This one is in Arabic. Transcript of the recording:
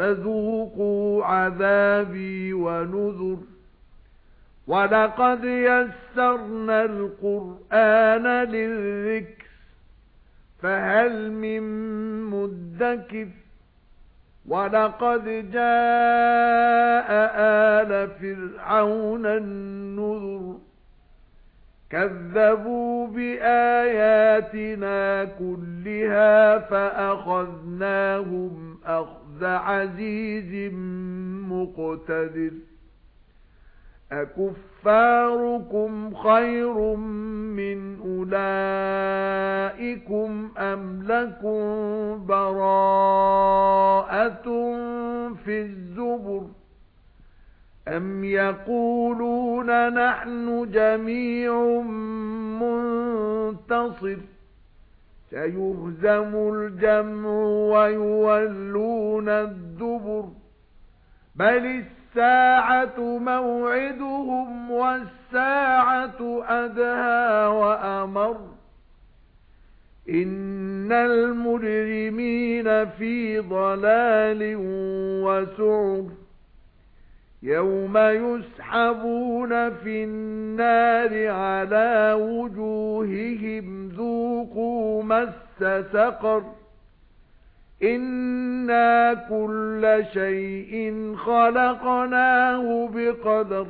فَذُوقُوا عَذَابِي وَنُذُرِ. وَلَقَدْ يَسَّرْنَا الْقُرْآنَ لِلذِّكْرِ فَهَلْ مِن مُّدَّكِرٍ؟ وَلَقَدْ جَاءَ آلَ فِرْعَوْنَ النُّذُرُ كَذَّبُوا بِآيَاتِنَا كُلِّهَا فَأَخَذْنَاهُمْ أَخْذَ عَزِيزٍ مُقْتَدِرٍ. أَكُفَّارُكُمْ خَيْرٌ مِنْ أُولَئِكُمْ أَمْ لَكُمْ بَرَاءَةٌ فِي الزُّبُرِ؟ أَمْ يَقُولُونَ نَحْنُ جَمِيعٌ مُنْتَصِرٌ؟ سَيُهْزَمُ الْجَمْعُ وَيُوَلُّونَ الدُّبُرَ بَلِ السَّاعَةُ مَوْعِدُهُمْ وَالسَّاعَةُ أَدْهَى وَأَمَرُّ إِنَّ الْمُجْرِمِينَ فِي ضَلَالٍ وَسُعُرٍ يَوْمَ يُسْحَبُونَ فِي النَّارِ عَلَى وُجُوهِهِمْ مَسَّ سَقَرَ إِنَّا كُلَّ شَيْءٍ خَلَقْنَاهُ بِقَدَرٍ